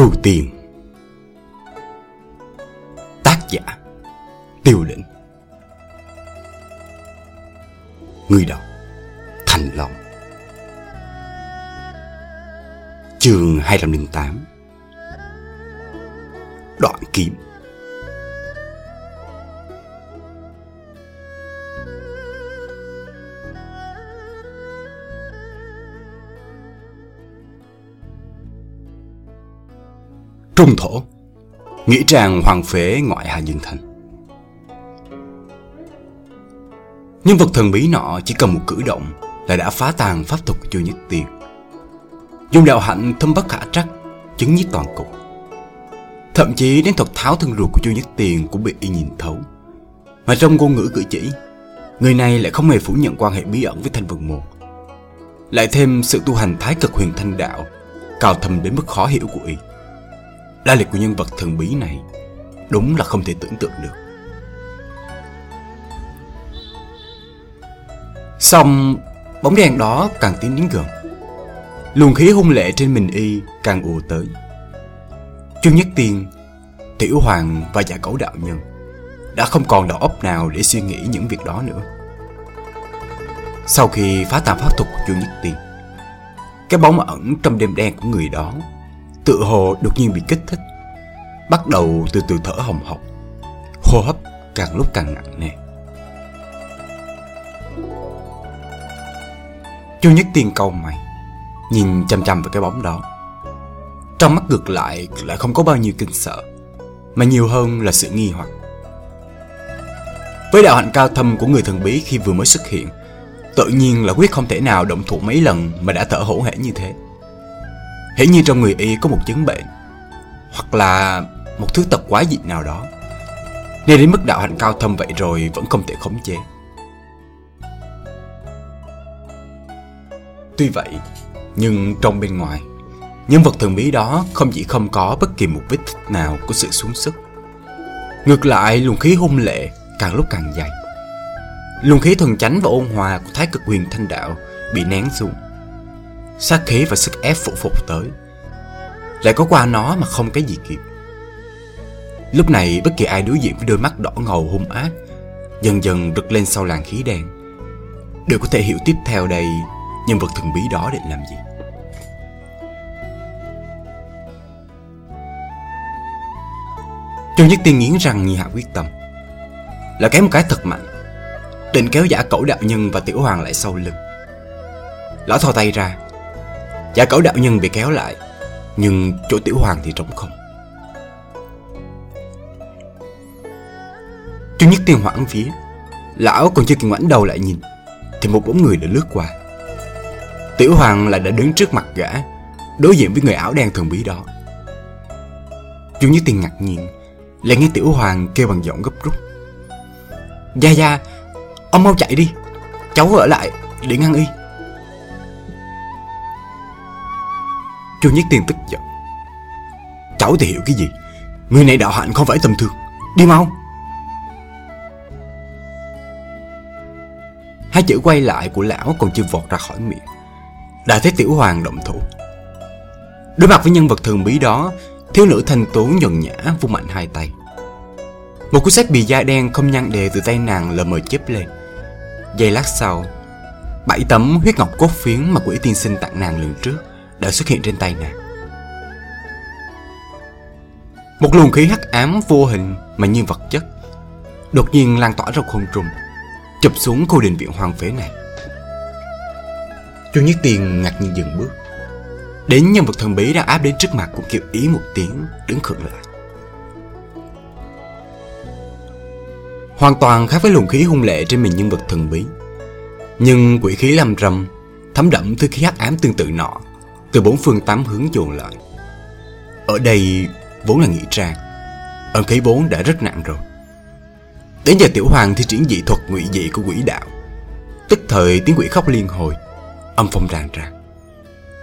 Trù Tiền Tác giả Tiêu lĩnh. Người đọc Thành Long. Chương 208 Đoạn kiếm. Trung thổ. Nghĩ trang hoàng phế ngoại Hà Dương Thành. Nhân vật thần bí nọ chỉ cần một cử động Là đã phá tàn pháp thuật của Chu Nhất Tiên. Dùng đạo hạnh thâm bất khả trắc, Chứng nhiếp toàn cục. Thậm chí đến thuật tháo thân ruột của Chu Nhất Tiền cũng bị y nhìn thấu. Mà trong ngôn ngữ cử chỉ, Người này lại không hề phủ nhận quan hệ bí ẩn với thanh vân môn. Lại thêm sự tu hành thái cực huyền thanh đạo, Cao thầm đến mức khó hiểu của y. Lai lịch của nhân vật thần bí này Đúng là không thể tưởng tượng được. Xong, Bóng đèn đó càng tiến đến gần. Luồng khí hung lệ trên mình y càng ùa tới. Chu Nhất Tiên, Tiểu Hoàng và dạ giả cấu đạo nhân Đã không còn đầu óc nào để suy nghĩ những việc đó nữa. Sau khi phá tàn pháp thuật của Chu Nhất Tiên, Cái bóng ẩn trong đêm đen của người đó Tự hồ đột nhiên bị kích thích, Bắt đầu từ từ thở hồng hộc, Hô hấp càng lúc càng nặng nề. Chu Nhất Tiên câu mày, Nhìn chăm chăm vào cái bóng đó. Trong mắt ngược lại lại không có bao nhiêu kinh sợ, Mà nhiều hơn là sự nghi hoặc. Với đạo hạnh cao thâm của người thần bí khi vừa mới xuất hiện, Tự nhiên là quyết không thể nào động thủ mấy lần mà đã thở hổn hển như thế. Hiển nhiên trong người y có một chứng bệnh, Hoặc là một thứ tật quá dị nào đó, Nên đến mức đạo hạnh cao thâm vậy rồi vẫn không thể khống chế. Tuy vậy, Nhưng trong bên ngoài Nhân vật thần bí đó không chỉ không có bất kỳ một vết tích nào của sự xuống sức. Ngược lại, luồng khí hung lệ càng lúc càng dày. Luồng khí thuần chánh và ôn hòa của thái cực huyền thanh đạo bị nén xuống sát khí và sức ép phụ phục tới. Lại có qua nó mà không cái gì kịp. Lúc này, bất kỳ ai đối diện với đôi mắt đỏ ngầu, hung ác, dần dần rực lên sau làn khí đen. Đều có thể hiểu tiếp theo đây, nhân vật thần bí đó định làm gì. Châu Nhất Tiên nghiến răng nghi hạ quyết tâm. Là cái một cái thật mạnh. Định kéo giả cẩu đạo nhân và tiểu hoàng lại sau lưng. Lão thò tay ra Giả cẩu đạo nhân bị kéo lại, Nhưng chỗ tiểu hoàng thì trống không. Chú Nhất Tiên hoảng phía, Lão còn chưa kịp ngoảnh đầu lại nhìn, Thì một bóng người đã lướt qua. Tiểu hoàng lại đã đứng trước mặt gã, Đối diện với người áo đen thần bí đó. Chú Nhất Tiên ngạc nhiên, Lại nghe Tiểu Hoàng kêu bằng giọng gấp rút. Gia Gia, Ông mau chạy đi, Cháu ở lại để ngăn y. Chu Nhất Tiên tức giận. Cháu thì hiểu cái gì? Người này đạo hạnh không phải tầm thường. Đi mau. Hai chữ quay lại của lão còn chưa vọt ra khỏi miệng. Đã thấy Tiểu Hoàng động thủ. Đối mặt với nhân vật thường bí đó, Thiếu nữ thanh tú nhuần nhã vung mạnh hai tay. Một cuốn sách bì da đen không nhăn đề từ tay nàng lờ mờ chớp lên. Giây lát sau, Bảy tấm huyết ngọc cốt phiến mà quỷ tiên sinh tặng nàng lần trước đã xuất hiện trên tay nàng. Một luồng khí hắc ám vô hình mà như vật chất Đột nhiên lan tỏa ra không trung, Chụp xuống khu đình viện hoang phế này. Chu Nhất Tiền ngạc nhiên dừng bước. Đến nhân vật thần bí đang áp đến trước mặt cũng kêu ý một tiếng, đứng khựng lại. Hoàn toàn khác với luồng khí hung lệ trên mình nhân vật thần bí, Nhưng quỷ khí lâm râm, Thấm đậm thứ khí hắc ám tương tự nọ từ bốn phương tám hướng dồn lại. Ở đây vốn là nghĩ trang. Âm khí vốn đã rất nặng rồi. Đến giờ tiểu hoàng thi triển dị thuật ngụy dị của quỷ đạo. Tức thời tiếng quỷ khóc liên hồi, Âm phong ràng ràng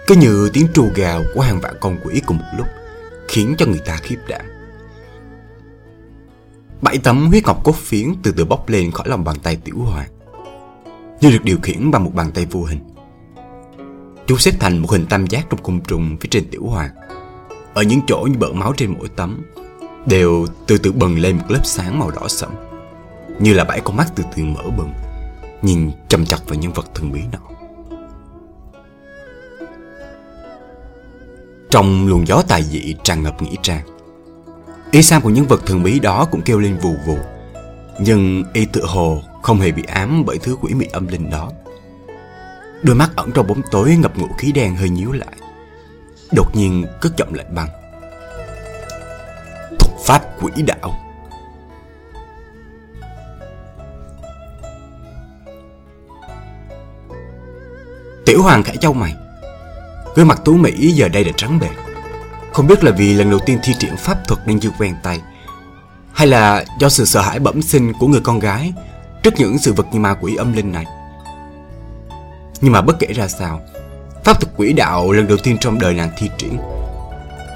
cứ như tiếng trù gào của hàng vạn con quỷ cùng một lúc, Khiến cho người ta khiếp đảm. Bảy tấm huyết ngọc cốt phiến từ từ bốc lên khỏi lòng bàn tay tiểu hoàng. Như được điều khiển bằng một bàn tay vô hình. Chúng xếp thành một hình tam giác trong cung trùng phía trên tiểu hoàng. Ở những chỗ như bợn máu trên mỗi tấm, Đều từ từ bừng lên một lớp sáng màu đỏ sẫm, Như là bảy con mắt từ từ mở bừng, Nhìn chầm chặt vào nhân vật thần bí nọ Trong luồng gió tài dị tràn ngập nghĩ trang Ý sam của nhân vật thần bí đó cũng kêu lên vù vù, Nhưng y tự hồ không hề bị ám bởi thứ quỷ mị âm linh đó. Đôi mắt ẩn trong bóng tối ngập ngụ khí đen hơi nhíu lại. Đột nhiên cất giọng lạnh băng. Thuật pháp quỷ đạo. Tiểu hoàng khẽ châu mày. Gương mặt tú Mỹ giờ đây đã trắng bệch. Không biết là vì lần đầu tiên thi triển pháp thuật nên chưa quen tay, Hay là do sự sợ hãi bẩm sinh của người con gái Trước những sự vật như ma quỷ âm linh này. Nhưng mà bất kể ra sao, Pháp thuật quỷ đạo lần đầu tiên trong đời nàng thi triển,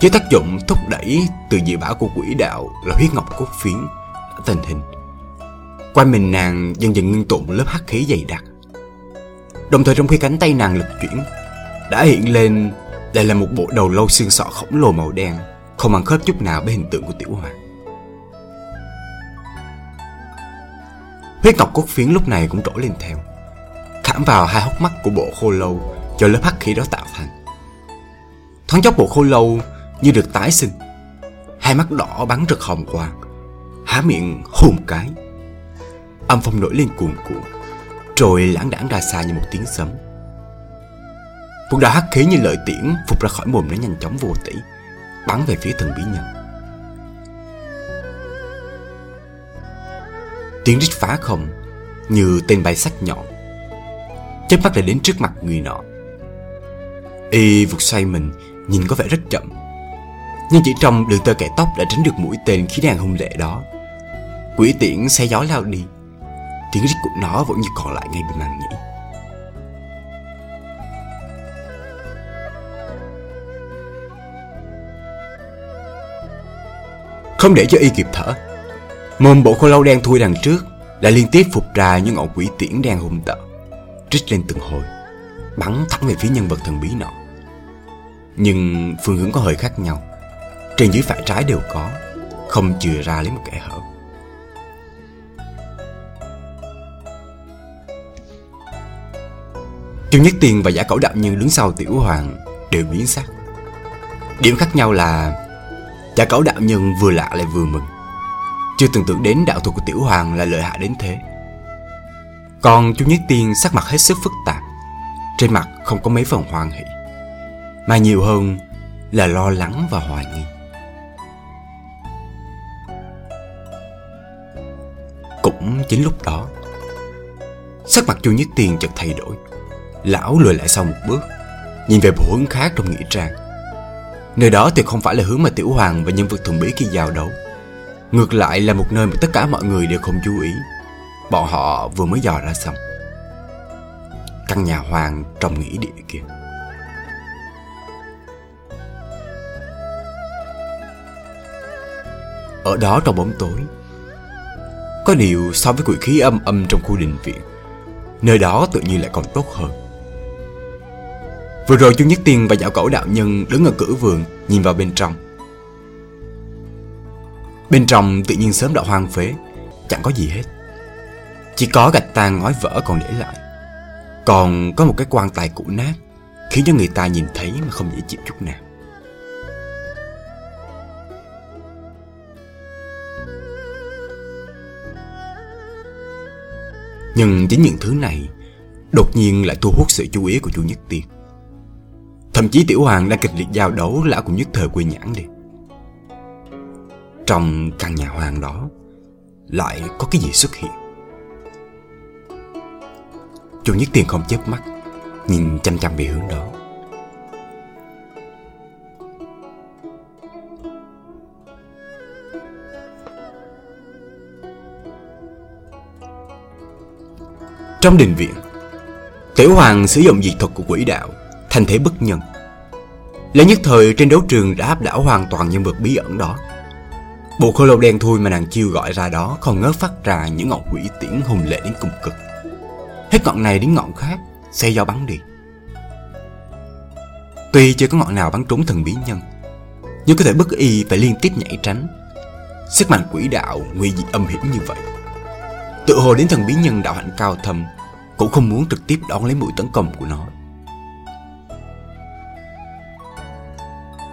Với tác dụng thúc đẩy từ dị bảo của quỷ đạo là huyết ngọc cốt phiến đã thành hình. Quanh mình nàng dần dần ngưng tụ một lớp hắc khí dày đặc. Đồng thời trong khi cánh tay nàng lực chuyển, Đã hiện lên đây là một bộ đầu lâu xương sọ khổng lồ màu đen, Không ăn khớp chút nào với hình tượng của tiểu hoàng. Huyết ngọc cốt phiến lúc này cũng trỗi lên theo. Khảm vào hai hốc mắt của bộ khô lâu Do lớp hắc khí đó tạo thành. Thoáng chốc bộ khô lâu như được tái sinh. Hai mắt đỏ bắn rực hồng quang, Há miệng hùm cái. Âm phong nổi lên cuồn cuộn, Rồi lãng đãng ra xa như một tiếng sấm. Một đạo hắc khí như lợi tiễn Phục ra khỏi mồm nó nhanh chóng vô tỷ Bắn về phía thần bí nhân. Tiếng rít phá không, Như tên bay sắc nhọn chớp mắt lại đến trước mặt người nọ. Y vụt xoay mình, Nhìn có vẻ rất chậm. Nhưng chỉ trong đường tơ kẻ tóc đã tránh được mũi tên khí đàn hung lệ đó. Quỷ tiễn xe gió lao đi. Tiếng rít của nó vẫn như còn lại ngay bên màn nhĩ. Không để cho y kịp thở Mồm bộ khô lâu đen thui đằng trước đã liên tiếp phục ra những ngọn quỷ tiễn đen hung tợn. Trích lên từng hồi, Bắn thẳng về phía nhân vật thần bí nọ. Nhưng phương hướng có hơi khác nhau. Trên dưới phải trái đều có, Không chừa ra lấy một kẻ hở. Tiêu Nhất Tiên và giả cẩu đạo nhân đứng sau Tiểu Hoàng đều biến sắc. Điểm khác nhau là Giả cẩu đạo nhân vừa lạ lại vừa mừng. Chưa từng tưởng đến đạo thuật của Tiểu Hoàng là lợi hại đến thế. Còn Chu Nhất Tiên sắc mặt hết sức phức tạp. Trên mặt không có mấy phần hoan hỷ, Mà nhiều hơn là lo lắng và hoài nghi. Cũng chính lúc đó, Sắc mặt Chu Nhất Tiên chợt thay đổi. Lão lùi lại sau một bước, Nhìn về một hướng khác trong nghĩa trang. Nơi đó thì không phải là hướng mà Tiểu Hoàng và nhân vật thần bí kia giao đấu. Ngược lại là một nơi mà tất cả mọi người đều không chú ý. Bọn họ vừa mới dò ra xong Căn nhà hoàng trong nghĩa địa kia Ở đó trong bóng tối Có điều so với quỷ khí âm âm trong khu đình viện Nơi đó tự nhiên lại còn tốt hơn Vừa rồi Chu Nhất Tiên và dạo cẩu đạo nhân đứng ở cửa vườn nhìn vào bên trong. Bên trong tự nhiên sớm đã hoang phế, chẳng có gì hết. Chỉ có gạch tan ngói vỡ còn để lại. Còn có một cái quan tài cũ nát, khiến cho người ta nhìn thấy mà không dễ chịu chút nào. Nhưng chính những thứ này đột nhiên lại thu hút sự chú ý của chú Nhất Tiên. Thậm chí Tiểu Hoàng đang kịch liệt giao đấu lão cũng nhất thời quê nhãn đi Trong căn nhà hoàng đó Lại có cái gì xuất hiện Chu Nhất Tiền không chớp mắt, Nhìn chăm chăm về hướng đó Trong đình viện, Tiểu Hoàng sử dụng diệt thuật của quỷ đạo thành thế bất nhân. Lấy nhất thời trên đấu trường đã áp đảo hoàn toàn nhân vật bí ẩn đó. Bộ khô lâu đen thui mà nàng chiêu gọi ra đó không ngớ phát ra những ngọn quỷ tiễn hùng lệ đến cùng cực. Hết ngọn này đến ngọn khác, xe dao bắn đi. Tuy chưa có ngọn nào bắn trúng thần bí nhân, Nhưng có thể bất y phải liên tiếp nhảy tránh. Sức mạnh quỷ đạo nguy dị âm hiểm như vậy. Tự hồ đến thần bí nhân đạo hạnh cao thâm Cũng không muốn trực tiếp đón lấy mũi tấn công của nó.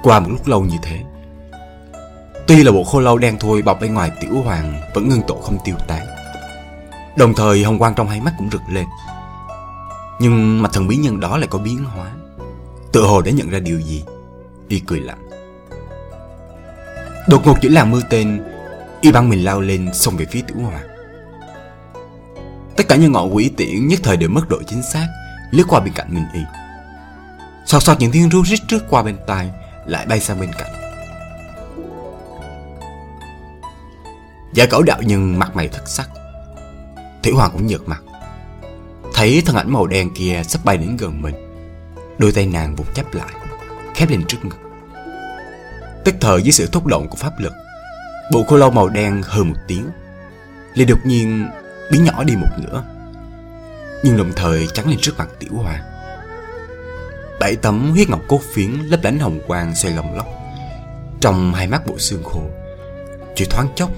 Qua một lúc lâu như thế Tuy là bộ khô lâu đen thui bọc bên ngoài tiểu hoàng Vẫn ngưng tổ không tiêu tán. Đồng thời, hồng quang trong hai mắt cũng rực lên. Nhưng mặt thần bí nhân đó lại có biến hóa. Tự hồ đã nhận ra điều gì? Y cười lạnh. Đột ngột giữa làng mưa tên, Y băng mình lao lên xông về phía tiểu hoàng. Tất cả những ngọn quỷ tiễn nhất thời đều mất độ chính xác, Lướt qua bên cạnh mình Y. Sọt sọt những tiếng ru rít trước qua bên tai, Lại bay sang bên cạnh. Giả cẩu đạo nhân mặt mày thất sắc. Tiểu hoàng cũng nhợt mặt. Thấy thân ảnh màu đen kia sắp bay đến gần mình, Đôi tay nàng vụt chắp lại, Khép lên trước ngực. Tức thời dưới sự thúc động của pháp lực, Bộ khô lâu màu đen hừ một tiếng, liền đột nhiên biến nhỏ đi một nửa, Nhưng đồng thời trắng lên trước mặt tiểu hoàng Bảy tấm huyết ngọc cốt phiến lấp lánh hồng quang xoay lồng lóc, Trong hai mắt bộ xương khô, Chỉ thoáng chốc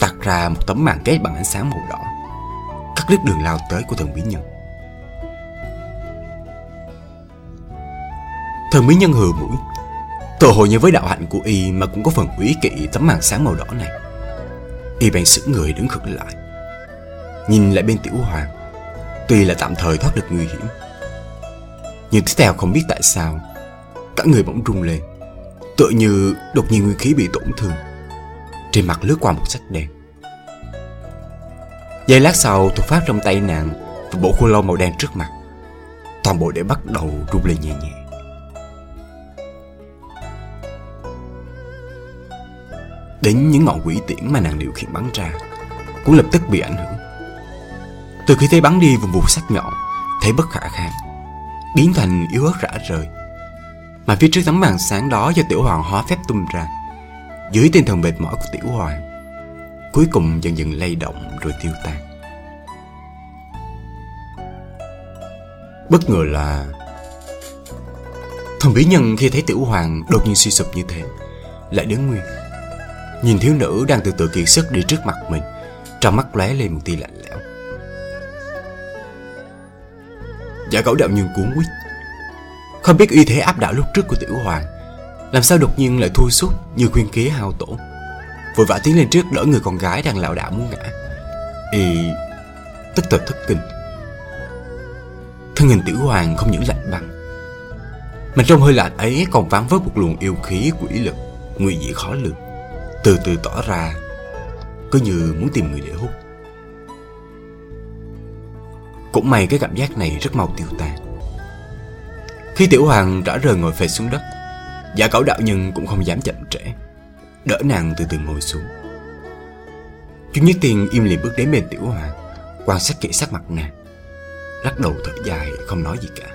Tạc ra một tấm màn kết bằng ánh sáng màu đỏ. Cắt đứt đường lao tới của thần bí nhân. Thần bí nhân hừ mũi. Tự hồ như với đạo hạnh của y mà cũng có phần quý kỵ tấm màn sáng màu đỏ này. Y bèn sững người đứng khựng lại. Nhìn lại bên tiểu hoàng, Tuy là tạm thời thoát được nguy hiểm. Nhưng tiếp theo không biết tại sao, Cả người bỗng rung lên, Tựa như đột nhiên nguyên khí bị tổn thương. Trên mặt lướt qua một sắc đen. Giây lát sau thuộc phát trong tay nàng Và bộ khô lâu màu đen trước mặt Toàn bộ để bắt đầu rung lên nhẹ nhẹ. Đến những ngọn quỷ tiễn mà nàng điều khiển bắn ra Cũng lập tức bị ảnh hưởng. Từ khi thấy bắn đi vùng vụt sắc nhọn Thấy bất khả kháng, Biến thành yếu ớt rã rời. Mà phía trước tấm màn sáng đó do tiểu hoàng hóa phép tung ra, Dưới tinh thần mệt mỏi của tiểu hoàng Cuối cùng dần dần lay động rồi tiêu tan. Bất ngờ là Thần bí nhân khi thấy tiểu hoàng đột nhiên suy sụp như thế, Lại đứng nguyên. Nhìn thiếu nữ đang từ từ kiệt sức đi trước mặt mình, Trong mắt lóe lên một tia lạnh lẽo. Giả cẩu đạo nhân cuốn quýt. Không biết uy thế áp đảo lúc trước của tiểu hoàng, Làm sao đột nhiên lại thui suốt Như khuyên kế hao tổ Vội vã tiến lên trước, đỡ người con gái đang lảo đảo muốn ngã. Y tất tật thất kinh. Thân hình tiểu hoàng không những lạnh băng, Mà trong hơi lạnh ấy còn ván vớt một luồng yêu khí quỷ lực Nguy dị khó lường, từ từ tỏ ra cứ như muốn tìm người để hút. Cũng may cái cảm giác này rất mau tiêu tan. Khi tiểu hoàng rã rời ngồi phệ xuống đất, giả cẩu đạo nhân cũng không dám chậm trễ đỡ nàng từ từ ngồi xuống. Chú nhất tiên im lìm bước đến bên tiểu hoàng quan sát kỹ sắc mặt nàng, lắc đầu thở dài, không nói gì cả.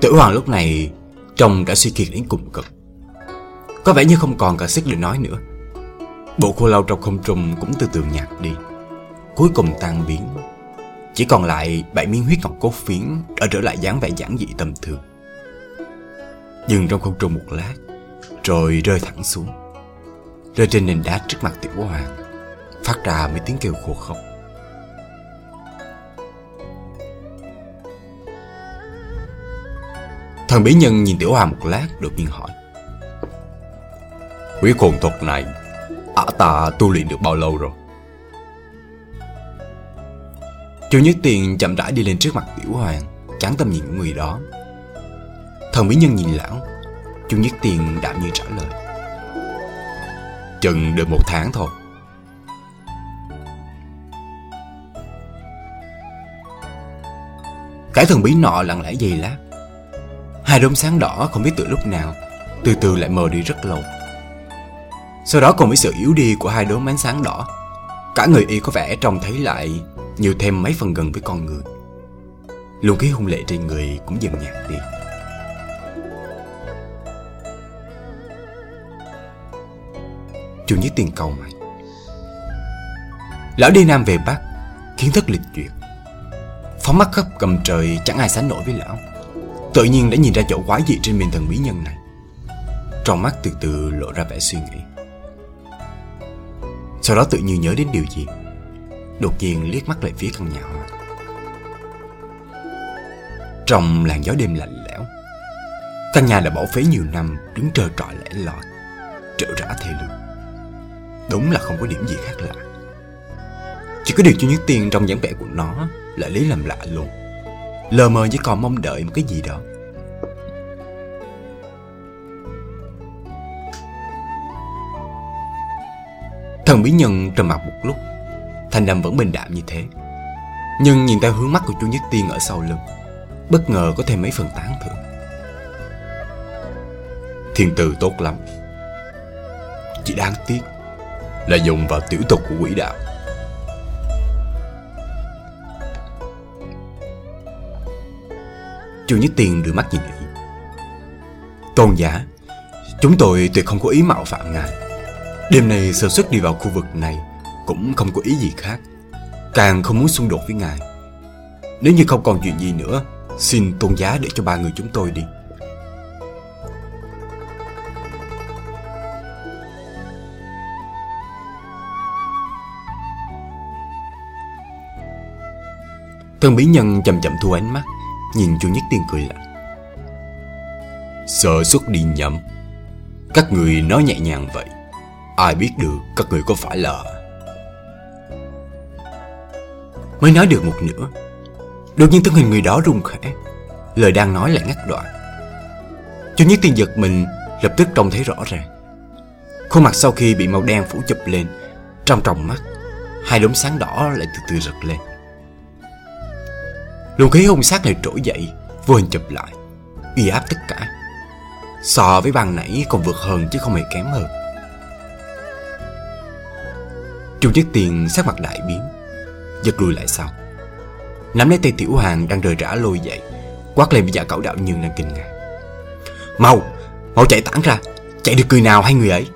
Tử Hoàng lúc này trông đã suy kiệt đến cùng cực. Có vẻ như không còn cả sức để nói nữa. Bộ khô lâu trong không trung cũng từ từ nhạt đi. Cuối cùng tan biến. Chỉ còn lại bảy miếng huyết ngọc cốt phiến Đã trở lại dáng vẻ giản dị tầm thường. Dừng trong không trung một lát Rồi rơi thẳng xuống. Rơi trên nền đá trước mặt tiểu hoàng, Phát ra mấy tiếng kêu khô khóc Thần bí nhân nhìn Tiểu hoàng một lát đột nhiên hỏi. Quý hồn thuật này, Ả ta tu luyện được bao lâu rồi? Chu Nhất Tiền chậm rãi đi lên trước mặt Tiểu Hoàng, Chán tâm nhìn người đó. Thần bí nhân nhìn lão, Chu Nhất Tiền đạm như trả lời. Chừng được một tháng thôi. Cái thần bí nọ lặng lẽ dày lát Hai đốm sáng đỏ không biết từ lúc nào, Từ từ lại mờ đi rất lâu. Sau đó cùng với sự yếu đi của hai đốm ánh sáng đỏ. Cả người y có vẻ trông thấy lại nhiều thêm mấy phần gần với con người. Luôn khí hung lệ trên người cũng dần nhạt đi. Chủ Nhất tiền cầu mày. Lão đi Nam về Bắc, Kiến thức lịch duyệt. Phóng mắt khắp cầm trời, chẳng ai sánh nổi với lão. Tự nhiên đã nhìn ra chỗ quái dị trên miền thần bí nhân này. Trong mắt từ từ lộ ra vẻ suy nghĩ. Sau đó tự nhiên nhớ đến điều gì? Đột nhiên liếc mắt lại phía căn nhà hoa Trong làn gió đêm lạnh lẽo, Căn nhà đã bỏ phế nhiều năm, Đứng trơ trọi lẻ loi, Trở rã thê lương. Đúng là không có điểm gì khác lạ. Chỉ có điều cho nhất tiền trong dáng vẻ của nó Lại lấy làm lạ luôn. Lờ mờ chỉ còn mong đợi một cái gì đó. Thần bí nhân trầm mặt một lúc Thanh đầm vẫn bình đạm như thế. Nhưng nhìn theo hướng mắt của chú Nhất Tiên ở sau lưng, Bất ngờ có thêm mấy phần tán thưởng. Thiên từ tốt lắm. Chỉ đáng tiếc Là dùng vào tiểu tục của quỷ đạo. Chu Nhất Tiên đưa mắt nhìn ý. Tôn giả, Chúng tôi tuyệt không có ý mạo phạm ngài. Đêm nay sơ xuất đi vào khu vực này cũng không có ý gì khác. Càng không muốn xung đột với ngài. Nếu như không còn chuyện gì nữa, Xin tôn giá để cho ba người chúng tôi đi. Thân bí nhân chậm chậm thu ánh mắt, Nhìn chu Nhất Tiên cười lạnh. Sợ xuất đi nhầm. Các người nói nhẹ nhàng vậy. Ai biết được các người có phải là Mới nói được một nửa. Đột nhiên thân hình người đó rung khẽ, Lời đang nói lại ngắt đoạn. Chú Nhất Tiên giật mình Lập tức trông thấy rõ ràng. Khuôn mặt sau khi bị màu đen phủ chụp lên, Trong tròng mắt, Hai đốm sáng đỏ lại từ từ rực lên. Luồng khí hung sát này trỗi dậy, Vô hình chụp lại, Uy áp tất cả. So với ban nãy còn vượt hơn chứ không hề kém hơn. Trung Nhất Tiền sắc mặt đại biến. Giật lùi lại sau. Nắm lấy tay Tiểu Hoàng đang rời rã lôi dậy Quát lên với giả cẩu đạo nhân đang kinh ngạc. Mau, mau chạy tản ra Chạy được người nào hay người ấy?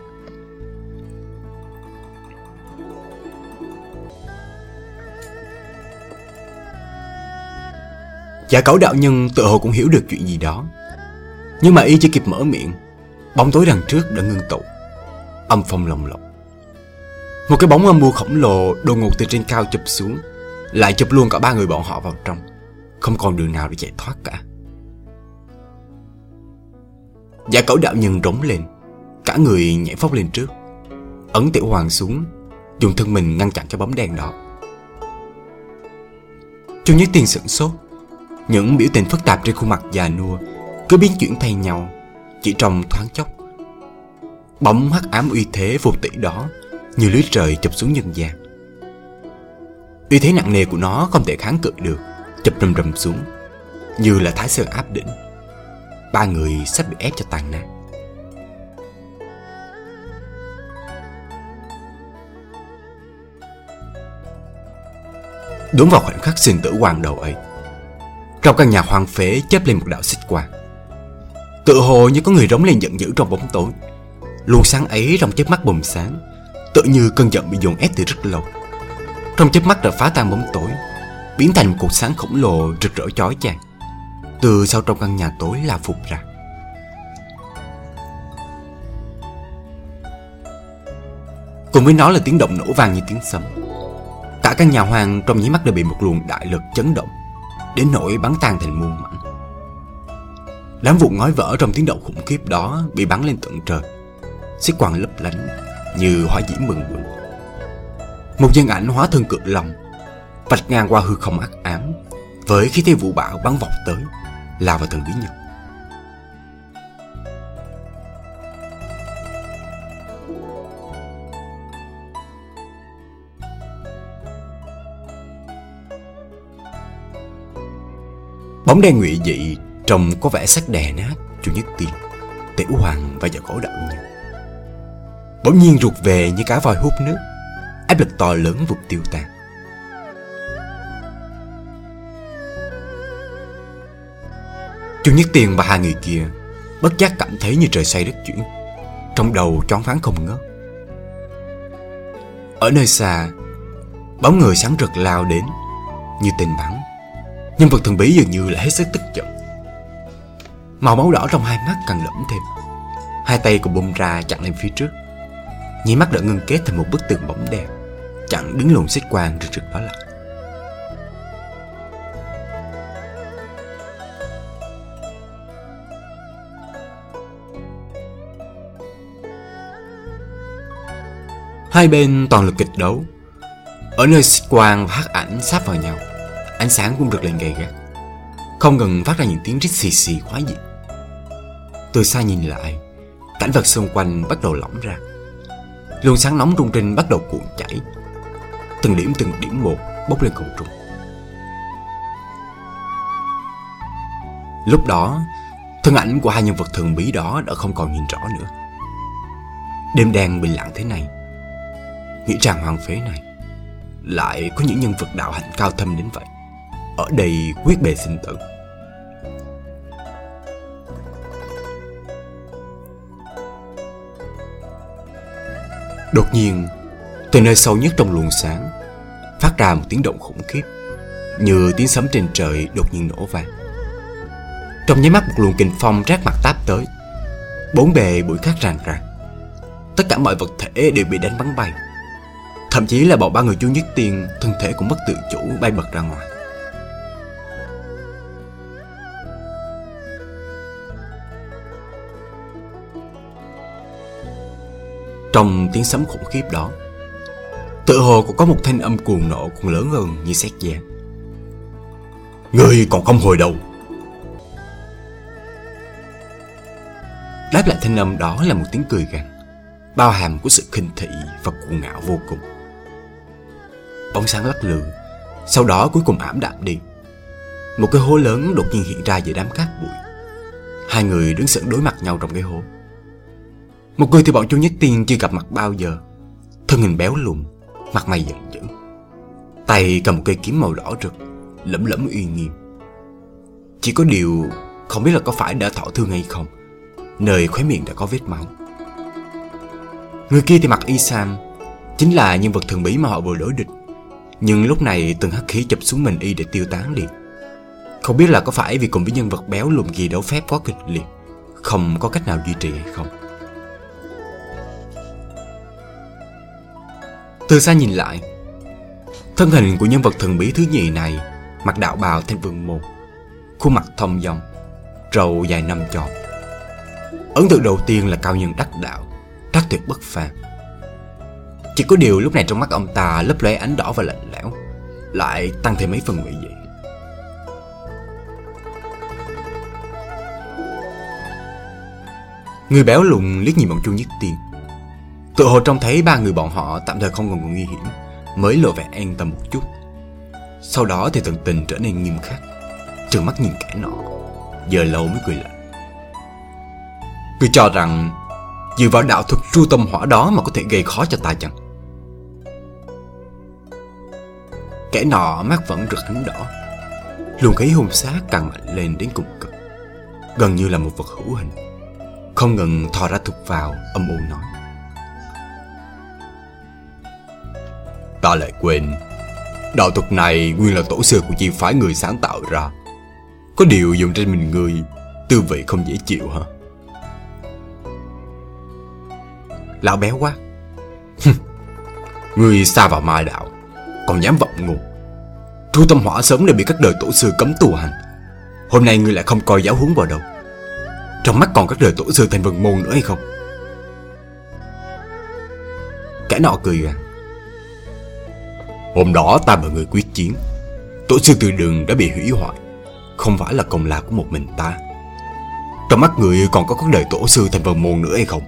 Giả cẩu đạo nhân tự hồ cũng hiểu được chuyện gì đó Nhưng mà y chỉ kịp mở miệng Bóng tối đằng trước đã ngưng tụ Âm phong lồng lộng. Một cái bóng âm mưu khổng lồ đột ngột từ trên cao chụp xuống. Lại chụp luôn cả ba người bọn họ vào trong. Không còn đường nào để chạy thoát cả. Giả cẩu đạo nhân rống lên. Cả người nhảy phóc lên trước. Ấn tiểu hoàng xuống, Dùng thân mình ngăn chặn cho bóng đèn đó. Chu Nhất Tiên sửng sốt, những biểu tình phức tạp trên khuôn mặt già nua cứ biến chuyển thay nhau, chỉ trong thoáng chốc. Bóng hắc ám uy thế vô tỷ đó như lưới trời chụp xuống nhân gian. Uy thế nặng nề của nó không thể kháng cự được, chụp rầm rầm xuống như là thái sơn áp đỉnh. Ba người sắp bị ép cho tàn nát. Đúng vào khoảnh khắc sinh tử hoàng đầu ấy trong căn nhà hoang phế chớp lên một đạo xích quang Tự hồ như có người rống lên giận dữ trong bóng tối Luồng sáng ấy trong chớp mắt bùng sáng Tự như cơn giận bị dồn ép từ rất lâu. Trong chớp mắt đã phá tan bóng tối, Biến thành một cột sáng khổng lồ rực rỡ chói chang. Từ sau trong căn nhà tối là phục ra. Cùng với nó là tiếng động nổ vang như tiếng sấm. Cả căn nhà hoàng trong nháy mắt đã bị một luồng đại lực chấn động, Đến nỗi bắn tan thành muôn mảnh. Đám vụn ngói vỡ trong tiếng động khủng khiếp đó Bị bắn lên tận trời. Xích quang lấp lánh. Như hỏa diễm mừng quẩn. Một dân ảnh hóa thân cực lòng, Vạch ngang qua hư không ác ám, Với khí thế vụ bão bắn vọt tới, Lao vào thần bí nhân Bóng đen ngụy dị, Trông có vẻ sắc đè nát, chủ Nhất Tiên, Tiểu Hoàng và vợ cổ đạo nhân Bỗng nhiên rụt về như cá voi hút nước. Áp lực to lớn vụt tiêu tan. Chu Nhất Tiên và hai người kia Bất giác cảm thấy như trời xoay đất chuyển. Trong đầu choáng váng không ngớt. Ở nơi xa, Bóng người sáng rực lao đến, Như tên bắn. Nhân vật thần bí dường như là hết sức tức giận. Màu máu đỏ trong hai mắt càng lẫm thêm. Hai tay của bung ra chặn lên phía trước. Nháy mắt đã ngưng kết thành một bức tường bóng đen. Chặn đứng luồng xích quang rực rực đó lại Hai bên toàn lực kịch đấu. Ở nơi xích quang và hắc ảnh sát vào nhau, Ánh sáng cũng được lên gay gắt. Không ngừng phát ra những tiếng rít xì xì khoái dị. Từ xa nhìn lại, Cảnh vật xung quanh bắt đầu lỏng ra. Luồng sáng nóng rung rinh bắt đầu cuộn chảy. Từng điểm từng điểm một bốc lên không trung. Lúc đó, Thân ảnh của hai nhân vật thần bí đó đã không còn nhìn rõ nữa. Đêm đen bình lặng thế này, Nghĩa trang hoang phế này, Lại có những nhân vật đạo hạnh cao thâm đến vậy. Ở đây quyết bề sinh tử. Đột nhiên, Từ nơi sâu nhất trong luồng sáng, Phát ra một tiếng động khủng khiếp, Như tiếng sấm trên trời đột nhiên nổ vang. Trong nháy mắt, một luồng kinh phong rác mặt táp tới, Bốn bề bụi cát ràng ràng Tất cả mọi vật thể đều bị đánh bắn bay. Thậm chí là bọn ba người chú nhất tiên, Thân thể cũng mất tự chủ bay bật ra ngoài. Trong tiếng sấm khủng khiếp đó, Tự hồ cũng có một thanh âm cuồng nộ còn lớn hơn như xét giang Người còn không hồi đầu. Đáp lại thanh âm đó là một tiếng cười gằn, Bao hàm của sự khinh thị và cuồng ngạo vô cùng. Bóng sáng lắc lư, Sau đó cuối cùng ảm đạm đi. Một cái hố lớn đột nhiên hiện ra giữa đám cát bụi. Hai người đứng sững đối mặt nhau trong cái hố. Một người thì bọn chú Nhất Tiên chưa gặp mặt bao giờ. Thân hình béo lùn, Mặt mày giận dữ. Tay cầm một cây kiếm màu đỏ rực, Lẫm lẫm uy nghiêm. Chỉ có điều Không biết là có phải đã thọ thương hay không, Nơi khóe miệng đã có vết máu. Người kia thì mặc y sam, Chính là nhân vật thần bí mà họ vừa đối địch. Nhưng lúc này từng hắc khí chụp xuống mình y để tiêu tán đi Không biết là có phải vì cùng với nhân vật béo lùn gì đấu phép quá kịch liệt, Không có cách nào duy trì hay không. Từ xa nhìn lại, Thân hình của nhân vật thần bí thứ nhì này Mặc đạo bào thanh vườn một Khuôn mặt thông dong, Râu dài năm tròn. Ấn tượng đầu tiên là cao nhân đắc đạo, Đắc tuyệt bất phàm. Chỉ có điều lúc này trong mắt ông ta lấp lóe ánh đỏ và lạnh lẽo, Lại tăng thêm mấy phần nguy dị Người béo lùn liếc nhìn bọn Chu Nhất Tiên. Tự hồ trông thấy ba người bọn họ tạm thời không còn nguy hiểm, Mới lộ vẻ an tâm một chút. Sau đó thì thần tình trở nên nghiêm khắc, Trừng mắt nhìn kẻ nọ, Giờ lâu mới cười lạnh. Ngươi cho rằng Dựa vào đạo thuật tru tâm hỏa đó mà có thể gây khó cho ta chẳng Kẻ nọ mắt vẫn rực hứng đỏ, Luồng khí hung sát càng mạnh lên đến cùng cực, Gần như là một vật hữu hình, Không ngừng thò ra thục vào âm u nói. Ta lại quên. Đạo thuật này nguyên là tổ sư của chi phái người sáng tạo ra. Có điều dùng trên mình người, Tư vị không dễ chịu hả? Lão béo quá. Người xa vào ma đạo, Còn dám vọng ngục. Thu tâm hỏa sớm đã bị các đời tổ sư cấm tu hành. Hôm nay ngươi lại không coi giáo huấn vào đâu. Trong mắt còn các đời tổ sư thành vần môn nữa hay không? Kẻ nọ cười gằn Hôm đó ta và người quyết chiến. Tổ sư từ đường đã bị hủy hoại. Không phải là công lạc của một mình ta. Trong mắt người còn có các đời tổ sư thành phần môn nữa hay không?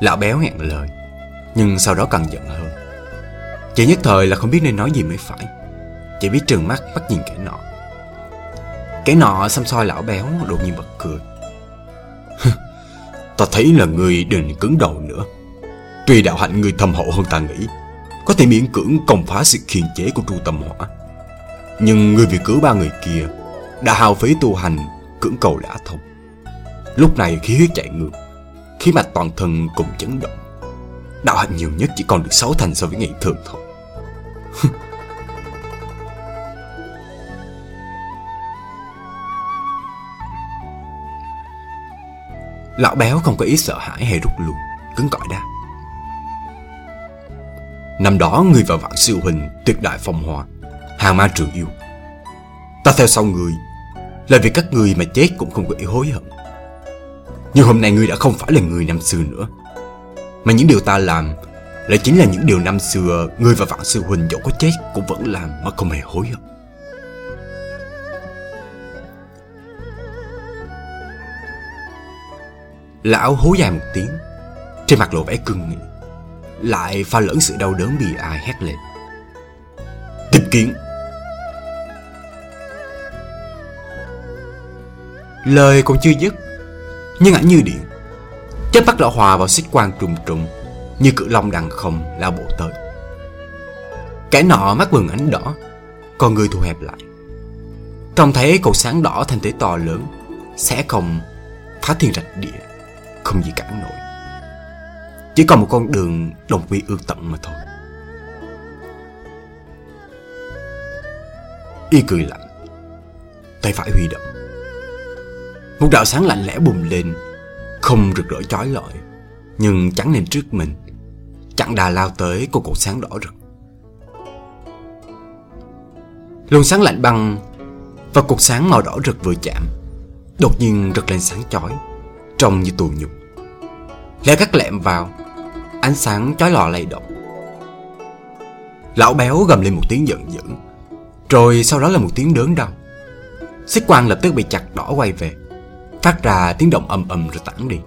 Lão béo hẹn lời, Nhưng sau đó càng giận hơn. Chỉ nhất thời là không biết nên nói gì mới phải. Chỉ biết trừng mắt bắt nhìn kẻ nọ. Kẻ nọ xăm soi lão béo, đột nhiên bật cười. Ta thấy là người đừng cứng đầu nữa. Tuy đạo hạnh người thâm hậu hơn ta nghĩ, Có thể miễn cưỡng công phá sự khiên chế của tru tâm hỏa. Nhưng người vì cứu ba người kia Đã hao phí tu hành, Cưỡng cầu lã thông. Lúc này khí huyết chạy ngược, Khí mạch toàn thân cũng chấn động. Đạo hạnh nhiều nhất chỉ còn được 6 thành so với ngày thường thôi. Lão béo không có ý sợ hãi hay rút lui, Cứng cỏi đáp. Năm đó, người và vạn siêu hình, tuyệt đại phong hoa, Hàng ma trường yêu. Ta theo sau người, Là vì các người mà chết cũng không có ý hối hận. Nhưng hôm nay người đã không phải là người năm xưa nữa, Mà những điều ta làm Lại chính là những điều năm xưa Người và vạn sư huynh dẫu có chết Cũng vẫn làm mà không hề hối hận. Lão hú dài một tiếng. Trên mặt lộ vẻ cưng nghị. Lại pha lẫn sự đau đớn bị ai hét lên. Tiếp kiến Lời còn chưa dứt, Nhưng ảnh như điện. Chớp bắt lão hòa vào xích quang trùng trùng, Như cự long đằng không lao bộ tới. Kẻ nọ mắt bừng ánh đỏ, Con người thu hẹp lại. Trông thấy cầu sáng đỏ thành thế to lớn, Sẽ không phá thiên rạch địa. Không gì cản nổi. Chỉ còn một con đường đồng quy ương tận mà thôi. Y cười lạnh, Tay phải huy động. Một đạo sáng lạnh lẽ bùng lên, Không rực rỡ chói lọi, Nhưng chắn lên trước mình. Chặn đà lao tới cô cột sáng đỏ rực. Luồng sáng lạnh băng Và cột sáng màu đỏ rực vừa chạm, Đột nhiên rực lên sáng chói. Trông như tù nhục. Lẽ cắt lẹm vào, Ánh sáng chói lò lay động. Lão béo gầm lên một tiếng giận dữ, Rồi sau đó là một tiếng đớn đau. Xích quang lập tức bị chặt đỏ quay về, Phát ra tiếng động ầm ầm rồi tản đi.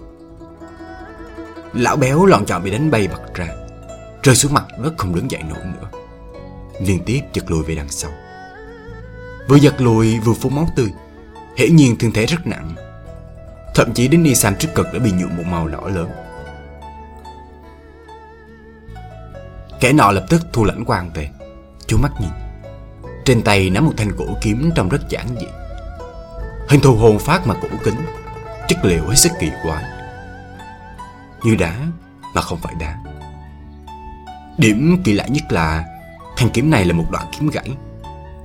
Lão béo lọn chọn bị đánh bay bật ra, Rơi xuống mặt đất không đứng dậy nổi nữa. Liên tiếp giật lùi về đằng sau. Vừa giật lùi vừa phun máu tươi, Hiển nhiên thương thế rất nặng. Thậm chí đến Nissan trước cực đã bị nhuộm một màu đỏ lớn. Kẻ nọ lập tức thu lãnh quang về. Chú mắt nhìn. Trên tay nắm một thanh gỗ kiếm trông rất giản dị. Hình thù hồn phát mà cổ kính. Chất liệu hết sức kỳ quái. Như đá, mà không phải đá. Điểm kỳ lạ nhất là Thanh kiếm này là một đoạn kiếm gãy.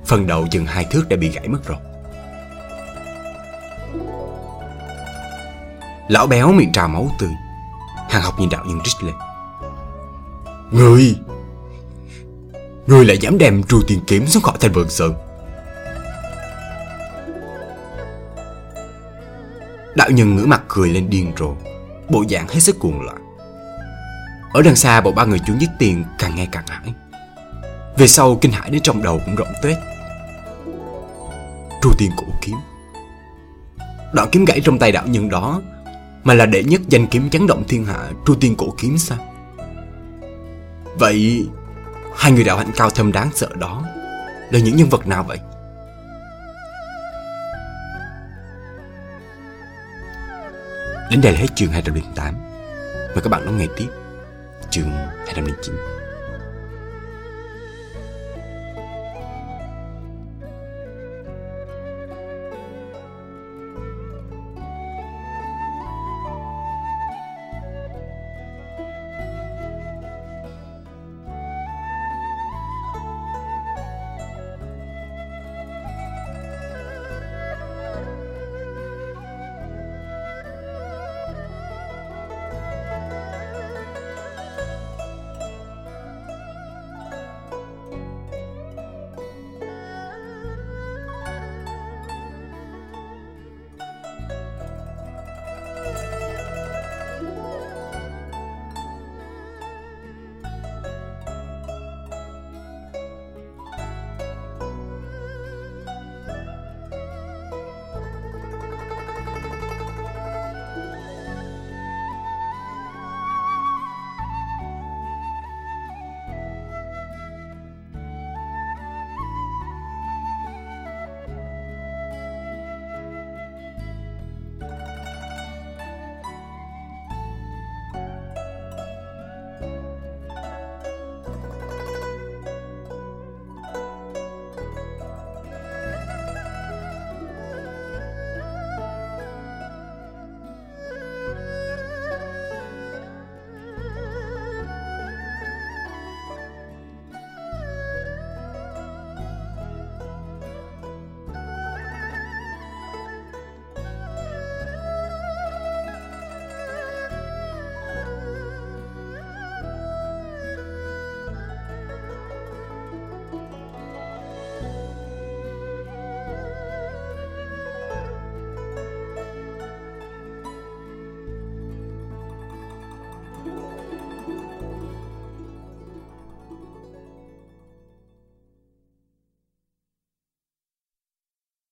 Phần đầu chừng hai thước đã bị gãy mất rồi. Lão béo miệng trào máu tươi. Hàng học nhìn đạo nhân rít lên. Người! Người lại dám đem trù tiền kiếm xuống khỏi thành vườn sơn. Đạo nhân ngửa mặt cười lên điên rồ. Bộ dạng hết sức cuồng loạn. Ở đằng xa bộ ba người chú nhất tiền càng nghe càng hãi. Về sau kinh hãi đến trong đầu cũng rộng tuyết Tru tiên cổ kiếm. Đoạn kiếm gãy trong tay đạo nhân đó mà là đệ nhất danh kiếm chấn động thiên hạ Tru tiên cổ kiếm sao? Vậy Hai người đạo hạnh cao thâm đáng sợ đó Là những nhân vật nào vậy? Đến đây là hết chương 208 Mời các bạn đón nghe tiếp chương 209